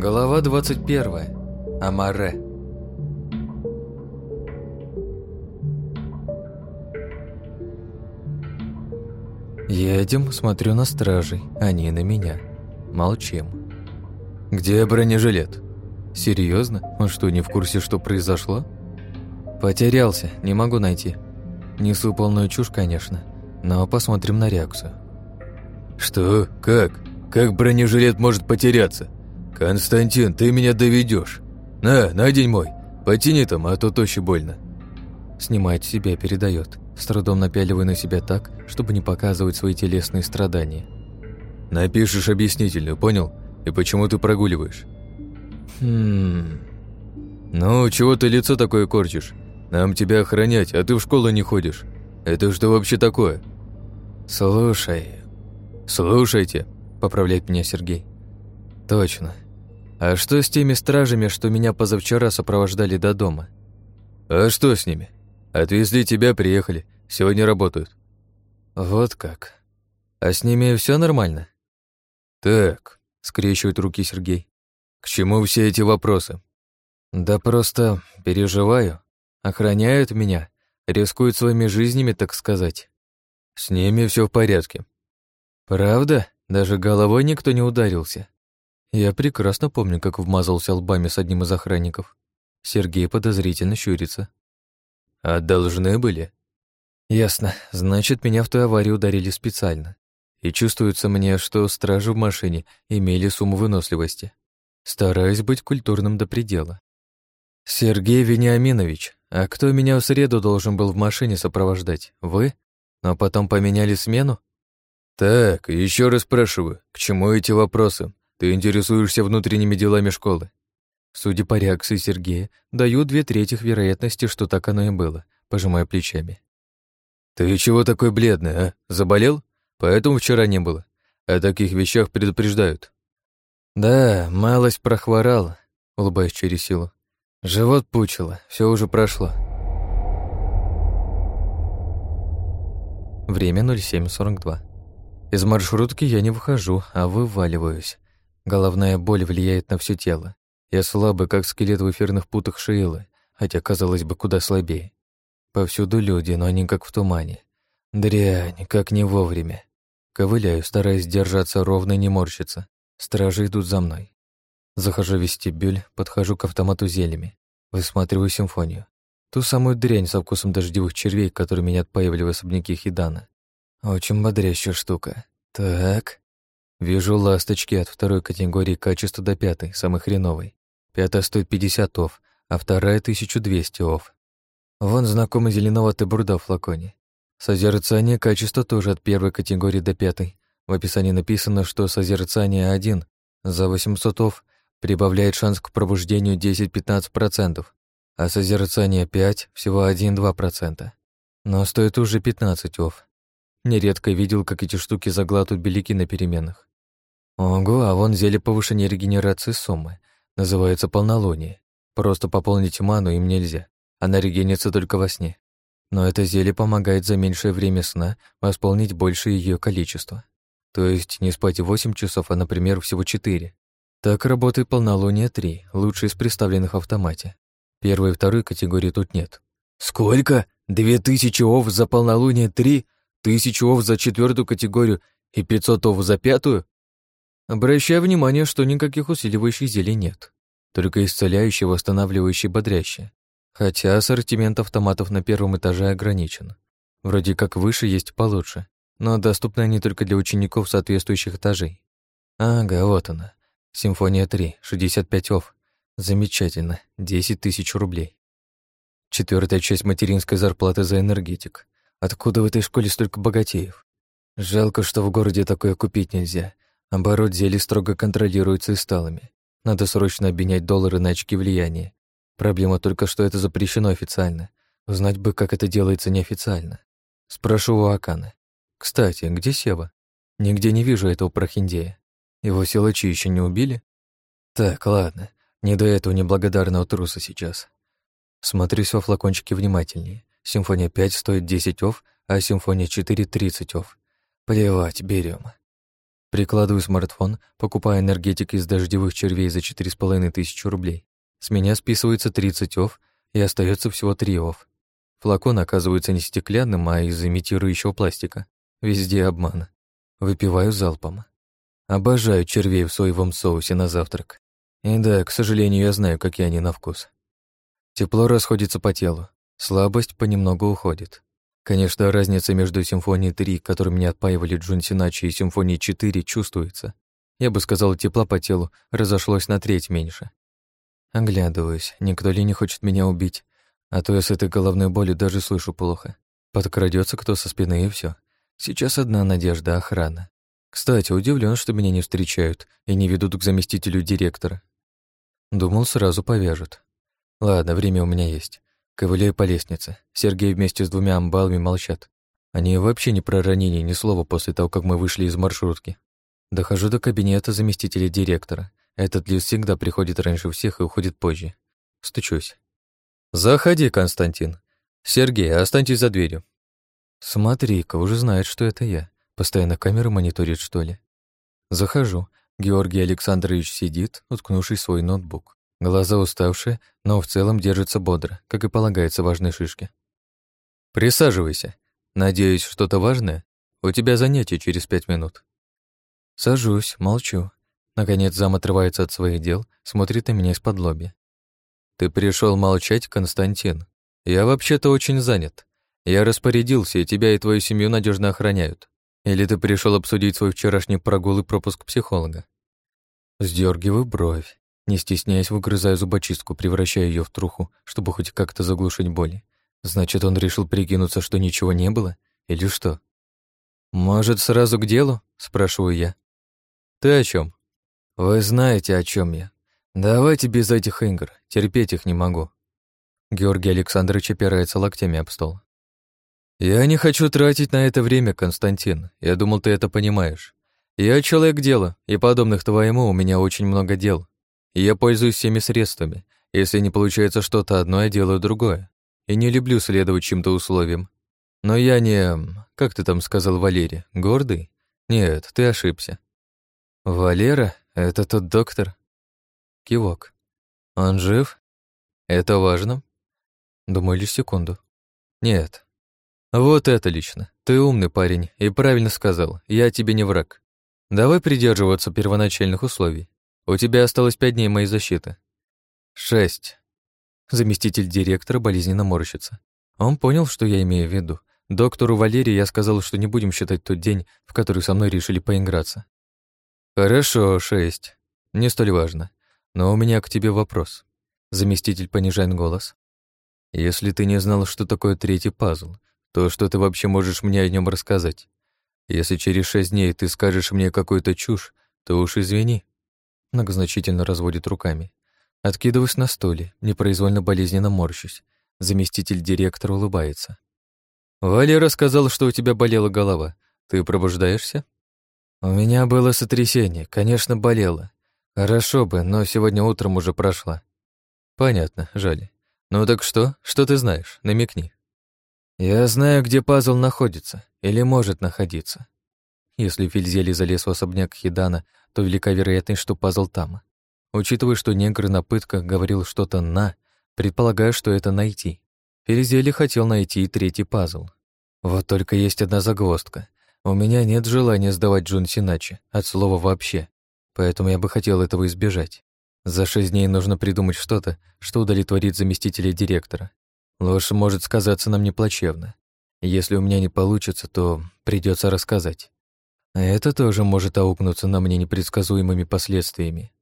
Глава 21. Амаре. Едем, смотрю на стражей, они на меня. Молчим. Где бронежилет? Серьезно? Он что, не в курсе, что произошло? Потерялся, не могу найти. Несу полную чушь, конечно, но посмотрим на реакцию. Что? Как? Как бронежилет может потеряться? Константин, ты меня доведешь. На, надень мой. Потяни там, а то тощи больно. Снимает себя, передает. С трудом напяливаю на себя так, чтобы не показывать свои телесные страдания. Напишешь объяснительную, понял? И почему ты прогуливаешь? Хм... Ну, чего ты лицо такое корчишь? Нам тебя охранять, а ты в школу не ходишь. Это что вообще такое? Слушай... Слушайте, поправляет меня Сергей. Точно. А что с теми стражами, что меня позавчера сопровождали до дома? А что с ними? Отвезли тебя, приехали. Сегодня работают. Вот как. А с ними все нормально? Так, скрещивает руки Сергей. К чему все эти вопросы? Да просто переживаю. Охраняют меня, рискуют своими жизнями, так сказать. С ними все в порядке. Правда? Даже головой никто не ударился. Я прекрасно помню, как вмазался лбами с одним из охранников. Сергей подозрительно щурится. А должны были? Ясно. Значит, меня в той аварии ударили специально. И чувствуется мне, что стражи в машине имели сумму выносливости. Стараюсь быть культурным до предела. Сергей Вениаминович, а кто меня в среду должен был в машине сопровождать? Вы? Но потом поменяли смену? Так, еще раз спрашиваю, к чему эти вопросы? Ты интересуешься внутренними делами школы. Судя по реакции Сергея, даю две трети вероятности, что так оно и было, пожимая плечами. Ты чего такой бледный, а? Заболел? Поэтому вчера не было. О таких вещах предупреждают. Да, малость прохворал, улыбаясь через силу. Живот пучило, все уже прошло. Время 07.42. Из маршрутки я не выхожу, а вываливаюсь. Головная боль влияет на все тело. Я слабый, как скелет в эфирных путах Шиилы, хотя, казалось бы, куда слабее. Повсюду люди, но они как в тумане. Дрянь, как не вовремя. Ковыляю, стараясь держаться ровно и не морщиться. Стражи идут за мной. Захожу в вестибюль, подхожу к автомату зельями. Высматриваю симфонию. Ту самую дрянь со вкусом дождевых червей, которые меня отпаивали в особняке Хидана. Очень бодрящая штука. Так. Вижу ласточки от второй категории качества до пятой, самой хреновой. Пятая стоит 50 ов, а вторая — 1200 ов. Вон знакомый зеленоватый бурда в флаконе. Созерцание качества тоже от первой категории до пятой. В описании написано, что созерцание 1 за 800 ов прибавляет шанс к пробуждению 10-15%, а созерцание 5 всего 1-2%. Но стоит уже 15 ов. Нередко видел, как эти штуки заглатывают белики на переменах. Ого, а вон зелье повышения регенерации суммы. Называется полнолуние. Просто пополнить ману им нельзя. Она регенится только во сне. Но это зелье помогает за меньшее время сна восполнить большее ее количество. То есть не спать 8 часов, а, например, всего 4. Так работает полнолуние 3, лучший из представленных в автомате. Первой и второй категории тут нет. Сколько? Две тысячи ов за полнолуние 3? Тысячу ов за четвертую категорию и 500 ов за пятую? Обращаю внимание, что никаких усиливающих зелий нет. Только исцеляющие, восстанавливающие, бодрящие. Хотя ассортимент автоматов на первом этаже ограничен. Вроде как выше есть получше, но доступны они только для учеников соответствующих этажей. Ага, вот она. Симфония 3, 65 ов. Замечательно, 10 тысяч рублей. Четвертая часть материнской зарплаты за энергетик. Откуда в этой школе столько богатеев? Жалко, что в городе такое купить нельзя. Оборот зелий строго контролируется и. Надо срочно обменять доллары на очки влияния. Проблема только, что это запрещено официально. Узнать бы, как это делается неофициально. Спрошу у Акана. Кстати, где Сева? Нигде не вижу этого прохиндея. Его силачи еще не убили? Так, ладно. Не до этого неблагодарного труса сейчас. Смотрюсь во флакончике внимательнее. Симфония 5 стоит 10 ов, а симфония 4 — 30 ов. Плевать, берем. Прикладываю смартфон, покупаю энергетик из дождевых червей за четыре с половиной тысячи рублей. С меня списывается 30 ов, и остается всего 3 ов. Флакон оказывается не стеклянным, а из имитирующего пластика. Везде обман. Выпиваю залпом. Обожаю червей в соевом соусе на завтрак. И да, к сожалению, я знаю, какие они на вкус. Тепло расходится по телу, слабость понемногу уходит. Конечно, разница между симфонией 3, которой меня отпаивали Джун Синачи, и симфонией 4 чувствуется. Я бы сказал, тепла по телу разошлось на треть меньше. Оглядываюсь, никто ли не хочет меня убить, а то я с этой головной болью даже слышу плохо. Подкрадется кто со спины и все. Сейчас одна надежда — охрана. Кстати, удивлен, что меня не встречают и не ведут к заместителю директора. Думал, сразу повяжут. Ладно, время у меня есть. Ковыляю по лестнице. Сергей вместе с двумя амбалами молчат. Они вообще не про ранение, ни слова после того, как мы вышли из маршрутки. Дохожу до кабинета заместителя директора. Этот лис всегда приходит раньше всех и уходит позже. Стучусь. «Заходи, Константин. Сергей, останьтесь за дверью». Смотри-ка, уже знает, что это я. Постоянно камеру мониторит, что ли. Захожу. Георгий Александрович сидит, уткнувшись в свой ноутбук. Глаза уставшие, но в целом держится бодро, как и полагается важной шишке. «Присаживайся. Надеюсь, что-то важное? У тебя занятие через пять минут». Сажусь, молчу. Наконец зам отрывается от своих дел, смотрит на меня из-под лоби. «Ты пришел молчать, Константин? Я вообще-то очень занят. Я распорядился, и тебя и твою семью надежно охраняют. Или ты пришел обсудить свой вчерашний прогул и пропуск психолога?» Сдергиваю бровь. Не стесняясь, выгрызаю зубочистку, превращая ее в труху, чтобы хоть как-то заглушить боли. Значит, он решил прикинуться, что ничего не было? Или что? «Может, сразу к делу?» — спрашиваю я. «Ты о чем? «Вы знаете, о чем я. Давайте без этих игр. Терпеть их не могу». Георгий Александрович опирается локтями об стол. «Я не хочу тратить на это время, Константин. Я думал, ты это понимаешь. Я человек дела, и подобных твоему у меня очень много дел я пользуюсь всеми средствами. Если не получается что-то одно, я делаю другое. И не люблю следовать чьим-то условиям. Но я не... Как ты там сказал, Валерий? Гордый? Нет, ты ошибся. Валера? Это тот доктор? Кивок. Он жив? Это важно? Думаю, лишь секунду. Нет. Вот это лично. Ты умный парень и правильно сказал. Я тебе не враг. Давай придерживаться первоначальных условий. У тебя осталось пять дней моей защиты. Шесть. Заместитель директора болезненно морщится. Он понял, что я имею в виду. Доктору Валерии я сказал, что не будем считать тот день, в который со мной решили поиграться. Хорошо, шесть. Не столь важно. Но у меня к тебе вопрос. Заместитель понижает голос. Если ты не знал, что такое третий пазл, то что ты вообще можешь мне о нем рассказать? Если через шесть дней ты скажешь мне какую-то чушь, то уж извини, Многозначительно разводит руками. Откидываюсь на стуле, непроизвольно болезненно морщусь. Заместитель директора улыбается. «Валера сказал, что у тебя болела голова. Ты пробуждаешься?» «У меня было сотрясение, конечно, болело. Хорошо бы, но сегодня утром уже прошла». «Понятно, жаль. Ну так что? Что ты знаешь? Намекни». «Я знаю, где пазл находится, или может находиться. Если Фильзели залез в особняк Хидана, то велика вероятность, что пазл там. Учитывая, что негр на пытках говорил что-то «на», предполагаю, что это «найти». Фельзели хотел найти третий пазл. Вот только есть одна загвоздка. У меня нет желания сдавать Джун Синачи, от слова «вообще», поэтому я бы хотел этого избежать. За шесть дней нужно придумать что-то, что удовлетворит заместителя директора. Ложь может сказаться нам неплачевно. Если у меня не получится, то придется рассказать. Это тоже может аукнуться на мне непредсказуемыми последствиями.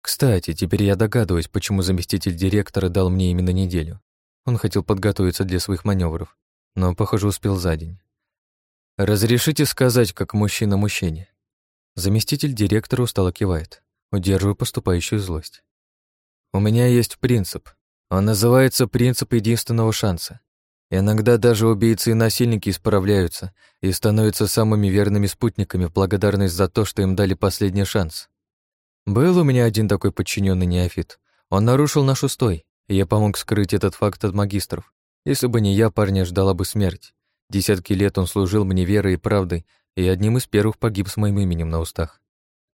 Кстати, теперь я догадываюсь, почему заместитель директора дал мне именно неделю. Он хотел подготовиться для своих маневров, но, похоже, успел за день. «Разрешите сказать, как мужчина мужчине?» Заместитель директора устало кивает, удерживая поступающую злость. «У меня есть принцип. Он называется «принцип единственного шанса». Иногда даже убийцы и насильники исправляются и становятся самыми верными спутниками в благодарность за то, что им дали последний шанс. Был у меня один такой подчиненный неофит. Он нарушил наш устой, и я помог скрыть этот факт от магистров. Если бы не я, парня ждала бы смерть. Десятки лет он служил мне верой и правдой и одним из первых погиб с моим именем на устах.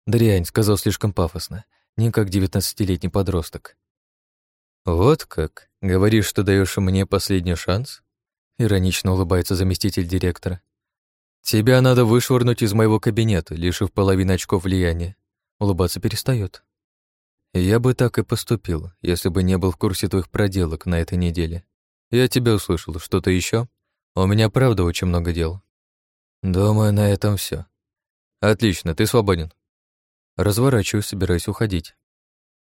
Дрянь, сказал слишком пафосно, не как девятнадцатилетний подросток. «Вот как? Говоришь, что даешь мне последний шанс?» Иронично улыбается заместитель директора. «Тебя надо вышвырнуть из моего кабинета, лишив половины очков влияния». Улыбаться перестает. «Я бы так и поступил, если бы не был в курсе твоих проделок на этой неделе. Я тебя услышал. Что-то еще? У меня правда очень много дел». «Думаю, на этом все. «Отлично, ты свободен». Разворачиваюсь, собираюсь уходить.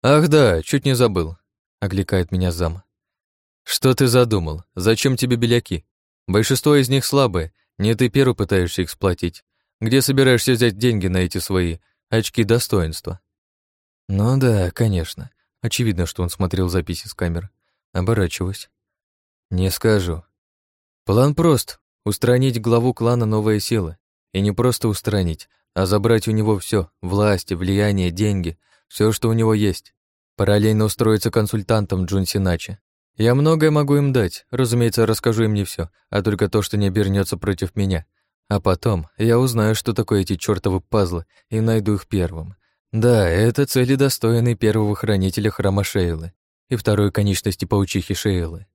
«Ах да, чуть не забыл окликает меня зам. Что ты задумал? Зачем тебе беляки? Большинство из них слабые, не ты первый пытаешься их сплотить. Где собираешься взять деньги на эти свои очки достоинства? Ну да, конечно. Очевидно, что он смотрел записи с камер. Оборачиваюсь. Не скажу. План прост — устранить главу клана «Новая сила». И не просто устранить, а забрать у него все: власть, влияние, деньги, все, что у него есть. Параллельно устроиться консультантом Джун Синачи. Я многое могу им дать, разумеется, расскажу им не все, а только то, что не обернется против меня. А потом я узнаю, что такое эти чертовы пазлы, и найду их первым. Да, это цели достойные первого хранителя храма Шейлы и второй конечности паучихи Шейлы.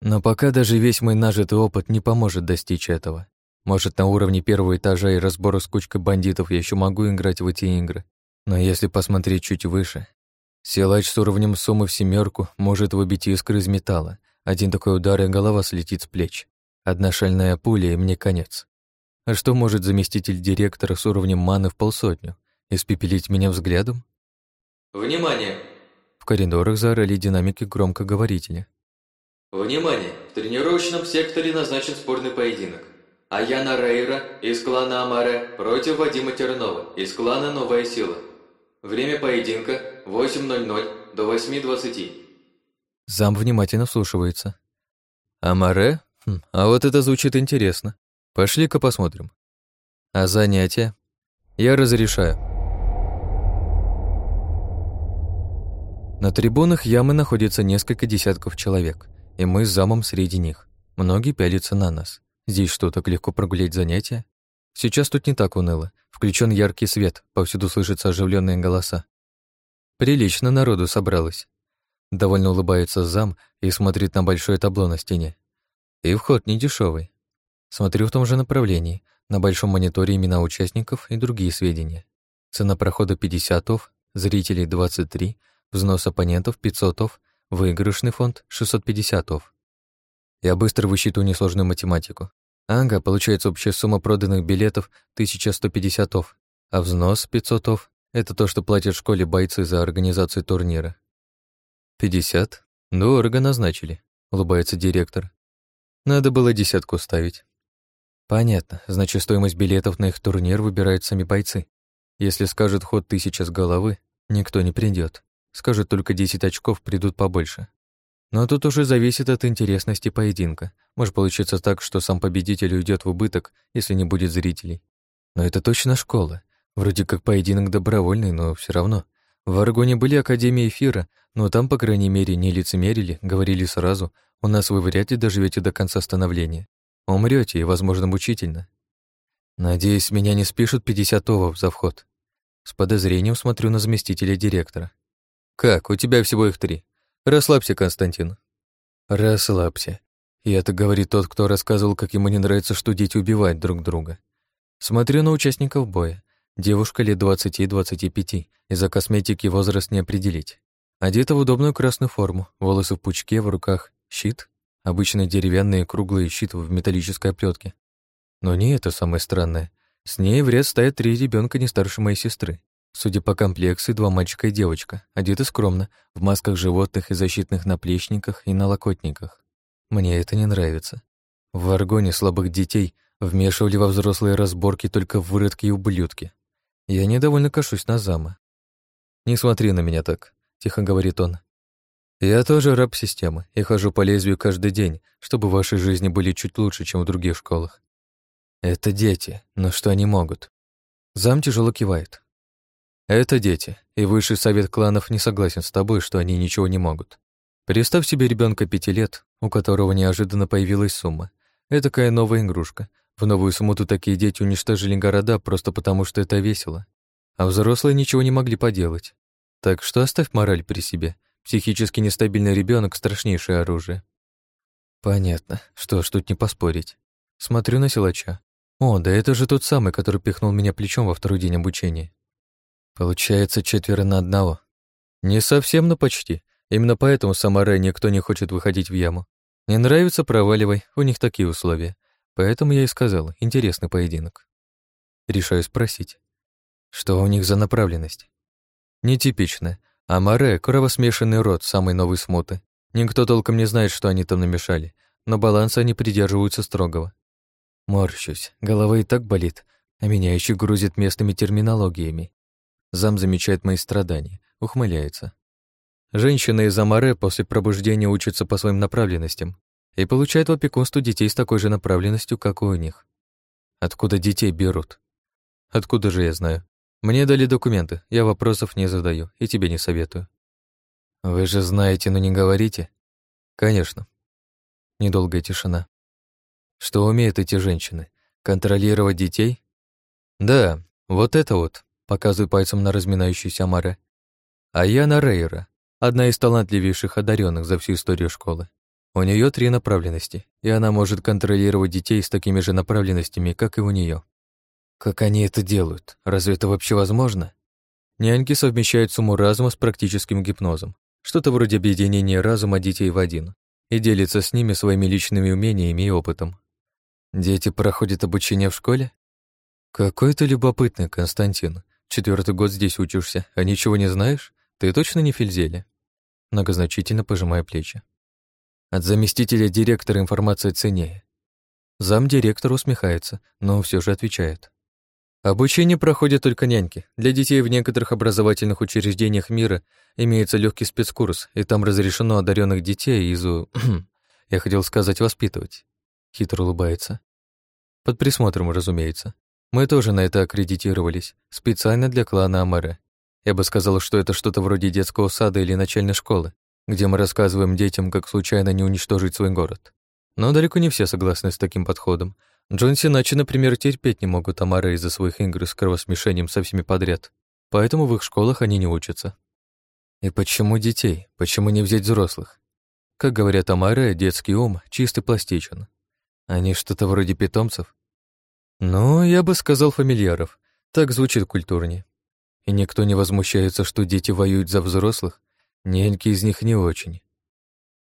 Но пока даже весь мой нажитый опыт не поможет достичь этого. Может, на уровне первого этажа и разбора с кучкой бандитов я еще могу играть в эти игры. Но если посмотреть чуть выше, Силач с уровнем суммы в семерку может выбить искры из металла. Один такой удар, и голова слетит с плеч. Одна шальная пуля, и мне конец. А что может заместитель директора с уровнем маны в полсотню? Испепелить меня взглядом? «Внимание!» В коридорах заорали динамики громкоговорителя. «Внимание! В тренировочном секторе назначен спорный поединок. Аяна Рейра из клана Амаре против Вадима Тернова из клана Новая Сила. Время поединка 8.00 до 8.20. Зам внимательно вслушивается. Амаре? Хм, а вот это звучит интересно. Пошли-ка посмотрим. А занятия? Я разрешаю. На трибунах ямы находится несколько десятков человек, и мы с замом среди них. Многие пялятся на нас. Здесь что, так легко прогулять занятия? Сейчас тут не так уныло. Включен яркий свет, повсюду слышатся оживленные голоса. Прилично народу собралось. Довольно улыбается зам и смотрит на большое табло на стене. И вход не дешевый. Смотрю в том же направлении. На большом мониторе имена участников и другие сведения. Цена прохода 50 ов, зрителей 23, взнос оппонентов 500 ов, выигрышный фонд 650 ов. Я быстро высчитываю несложную математику. Ага, получается общая сумма проданных билетов 1150 ов, а взнос 500 ов — это то, что платят школе бойцы за организацию турнира. 50? Дорого назначили, улыбается директор. Надо было десятку ставить. Понятно, значит, стоимость билетов на их турнир выбирают сами бойцы. Если скажет ход тысяча с головы, никто не придет. Скажет только 10 очков, придут побольше. Но тут уже зависит от интересности поединка. Может получиться так, что сам победитель уйдет в убыток, если не будет зрителей. Но это точно школа. Вроде как поединок добровольный, но все равно. В Аргоне были Академии Эфира, но там, по крайней мере, не лицемерили, говорили сразу, у нас вы вряд ли доживете до конца становления. Умрете, и, возможно, мучительно. Надеюсь, меня не спишут 50 овов за вход. С подозрением смотрю на заместителя директора. «Как, у тебя всего их три. Расслабься, Константин. Расслабься. И это говорит тот, кто рассказывал, как ему не нравится, что дети убивают друг друга. Смотрю на участников боя. Девушка лет 20-25, из-за косметики возраст не определить. Одета в удобную красную форму, волосы в пучке, в руках щит, обычный деревянный круглый щит в металлической оплетке. Но не это самое странное. С ней в ряд стоят три ребенка не старше моей сестры. Судя по комплекции, два мальчика и девочка, одеты скромно, в масках животных и защитных наплечниках и налокотниках. Мне это не нравится. В аргоне слабых детей вмешивали во взрослые разборки только выродки и ублюдки. Я недовольно кашусь на зама. «Не смотри на меня так», — тихо говорит он. «Я тоже раб системы и хожу по лезвию каждый день, чтобы ваши жизни были чуть лучше, чем в других школах. Это дети, но что они могут?» Зам тяжело кивает. Это дети, и высший совет кланов не согласен с тобой, что они ничего не могут. Представь себе ребенка пяти лет, у которого неожиданно появилась сумма. Этакая новая игрушка. В новую смуту такие дети уничтожили города просто потому, что это весело. А взрослые ничего не могли поделать. Так что оставь мораль при себе. Психически нестабильный ребенок страшнейшее оружие. Понятно. Что ж, тут не поспорить. Смотрю на силача. О, да это же тот самый, который пихнул меня плечом во второй день обучения. Получается четверо на одного. Не совсем, но почти. Именно поэтому Самаре никто не хочет выходить в яму. Не нравится, проваливай, у них такие условия. Поэтому я и сказал, интересный поединок. Решаю спросить, что у них за направленность? Нетипичная. Амаре — кровосмешанный род самой новой смуты. Никто толком не знает, что они там намешали, но баланса они придерживаются строгого. Морщусь, голова и так болит, а меня еще грузит местными терминологиями. Зам замечает мои страдания, ухмыляется. Женщины из Амаре после пробуждения учатся по своим направленностям и получают в опекунство детей с такой же направленностью, как и у них. Откуда детей берут? Откуда же я знаю? Мне дали документы, я вопросов не задаю и тебе не советую. Вы же знаете, но не говорите. Конечно. Недолгая тишина. Что умеют эти женщины? Контролировать детей? Да, вот это вот, показываю пальцем на разминающуюся Амаре. А я на Рейра, одна из талантливейших одаренных за всю историю школы. У нее три направленности, и она может контролировать детей с такими же направленностями, как и у нее. Как они это делают? Разве это вообще возможно? Няньки совмещают сумму разума с практическим гипнозом, что-то вроде объединения разума детей в один, и делятся с ними своими личными умениями и опытом. Дети проходят обучение в школе? Какой ты любопытный, Константин. Четвертый год здесь учишься, а ничего не знаешь? Ты точно не Фельзели? Многозначительно пожимая плечи. От заместителя директора информация ценнее. Замдиректор усмехается, но все же отвечает. Обучение проходят только няньки. Для детей в некоторых образовательных учреждениях мира имеется легкий спецкурс, и там разрешено одаренных детей из... Я хотел сказать воспитывать. Хитро улыбается. Под присмотром, разумеется. Мы тоже на это аккредитировались, специально для клана Амаре. Я бы сказал, что это что-то вроде детского сада или начальной школы, где мы рассказываем детям, как случайно не уничтожить свой город. Но далеко не все согласны с таким подходом. Джон Синачи, например, терпеть не могут Амары из-за своих игр с кровосмешением со всеми подряд, поэтому в их школах они не учатся. И почему детей? Почему не взять взрослых? Как говорят Амары, детский ум чистый пластичен. Они что-то вроде питомцев? Ну, я бы сказал фамильяров. Так звучит культурнее. И никто не возмущается, что дети воюют за взрослых, Няньки из них не очень.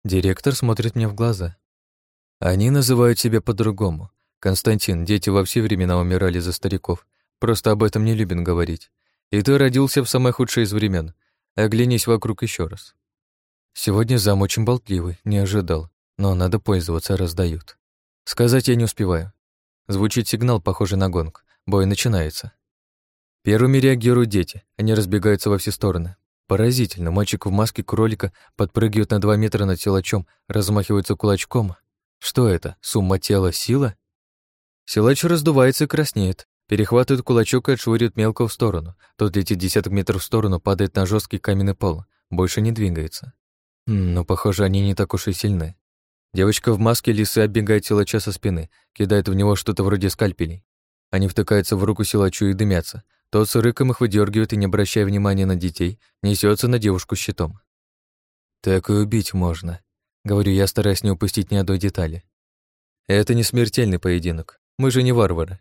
Директор смотрит мне в глаза. Они называют себя по-другому. Константин, дети во все времена умирали за стариков. Просто об этом не любят говорить. И ты родился в самое худшее из времен. Оглянись вокруг еще раз. Сегодня зам очень болтливый, не ожидал. Но надо пользоваться, раздают. Сказать я не успеваю. Звучит сигнал, похожий на гонг. Бой начинается. Первыми реагируют дети. Они разбегаются во все стороны. Поразительно, мальчик в маске кролика подпрыгивает на два метра над силачом, размахивается кулачком. Что это? Сумма тела, сила? Силач раздувается и краснеет, перехватывает кулачок и отшвыривает мелко в сторону. Тот летит десяток метров в сторону, падает на жесткий каменный пол, больше не двигается. Но, похоже, они не так уж и сильны. Девочка в маске лисы оббегает силача со спины, кидает в него что-то вроде скальпелей. Они втыкаются в руку силачу и дымятся. Тот с рыком их выдергивает и, не обращая внимания на детей, несется на девушку щитом. «Так и убить можно», — говорю я, стараясь не упустить ни одной детали. «Это не смертельный поединок. Мы же не варвары».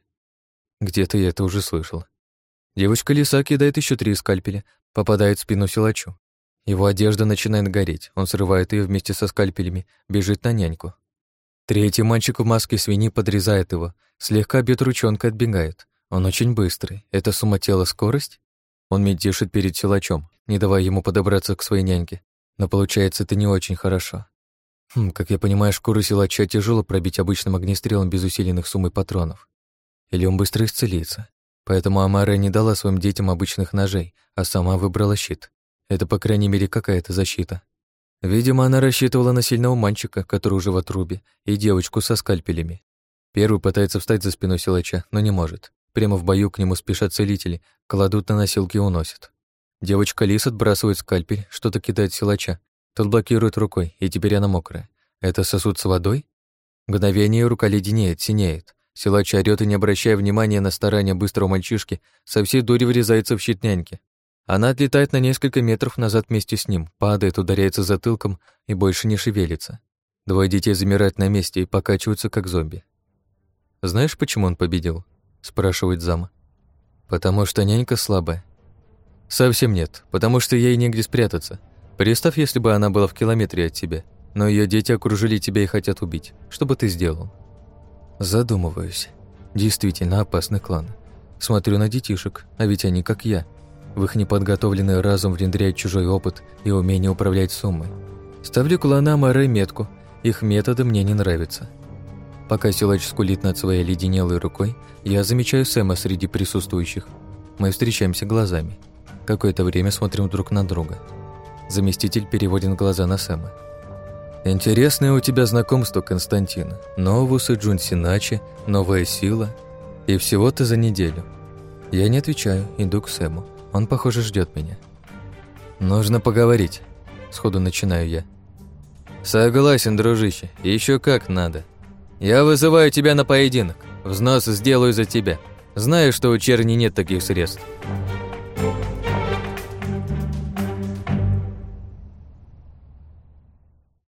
Где-то я это уже слышал. Девочка лиса кидает еще три скальпеля, попадает в спину силачу. Его одежда начинает гореть, он срывает ее вместе со скальпелями, бежит на няньку. Третий мальчик в маске свиньи подрезает его, слегка бьет ручонкой, отбегает. Он очень быстрый. Это сумма тела скорость? Он медишит перед силачом, не давая ему подобраться к своей няньке. Но получается это не очень хорошо. Хм, как я понимаю, шкуру силача тяжело пробить обычным огнестрелом без усиленных суммы патронов. Или он быстро исцелится. Поэтому Амара не дала своим детям обычных ножей, а сама выбрала щит. Это, по крайней мере, какая-то защита. Видимо, она рассчитывала на сильного мальчика, который уже в отрубе, и девочку со скальпелями. Первый пытается встать за спиной силача, но не может. Прямо в бою к нему спешат целители, кладут на носилки и уносят. Девочка Лис отбрасывает скальпель, что-то кидает силача. Тот блокирует рукой, и теперь она мокрая. Это сосуд с водой? Мгновение рука леденеет, синеет. Силач орёт и, не обращая внимания на старания быстрого мальчишки, со всей дури врезается в щит няньки. Она отлетает на несколько метров назад вместе с ним, падает, ударяется затылком и больше не шевелится. Двое детей замирают на месте и покачиваются, как зомби. «Знаешь, почему он победил?» — спрашивает зама. «Потому что нянька слабая». «Совсем нет, потому что ей негде спрятаться. Представь, если бы она была в километре от тебя, но ее дети окружили тебя и хотят убить. Что бы ты сделал?» Задумываюсь. Действительно опасный клан. Смотрю на детишек, а ведь они как я. В их неподготовленный разум внедряет чужой опыт и умение управлять суммой. Ставлю клана Море метку. Их методы мне не нравятся. Пока силач скулит над своей леденелой рукой, я замечаю Сэма среди присутствующих. Мы встречаемся глазами. Какое-то время смотрим друг на друга. Заместитель переводит глаза на Сэма. «Интересное у тебя знакомство, Константин. Новус и Джун Синачи, новая сила. И всего-то за неделю». Я не отвечаю, иду к Сэму. Он, похоже, ждет меня. «Нужно поговорить», — сходу начинаю я. «Согласен, дружище, еще как надо. Я вызываю тебя на поединок. Взнос сделаю за тебя. Знаю, что у черни нет таких средств».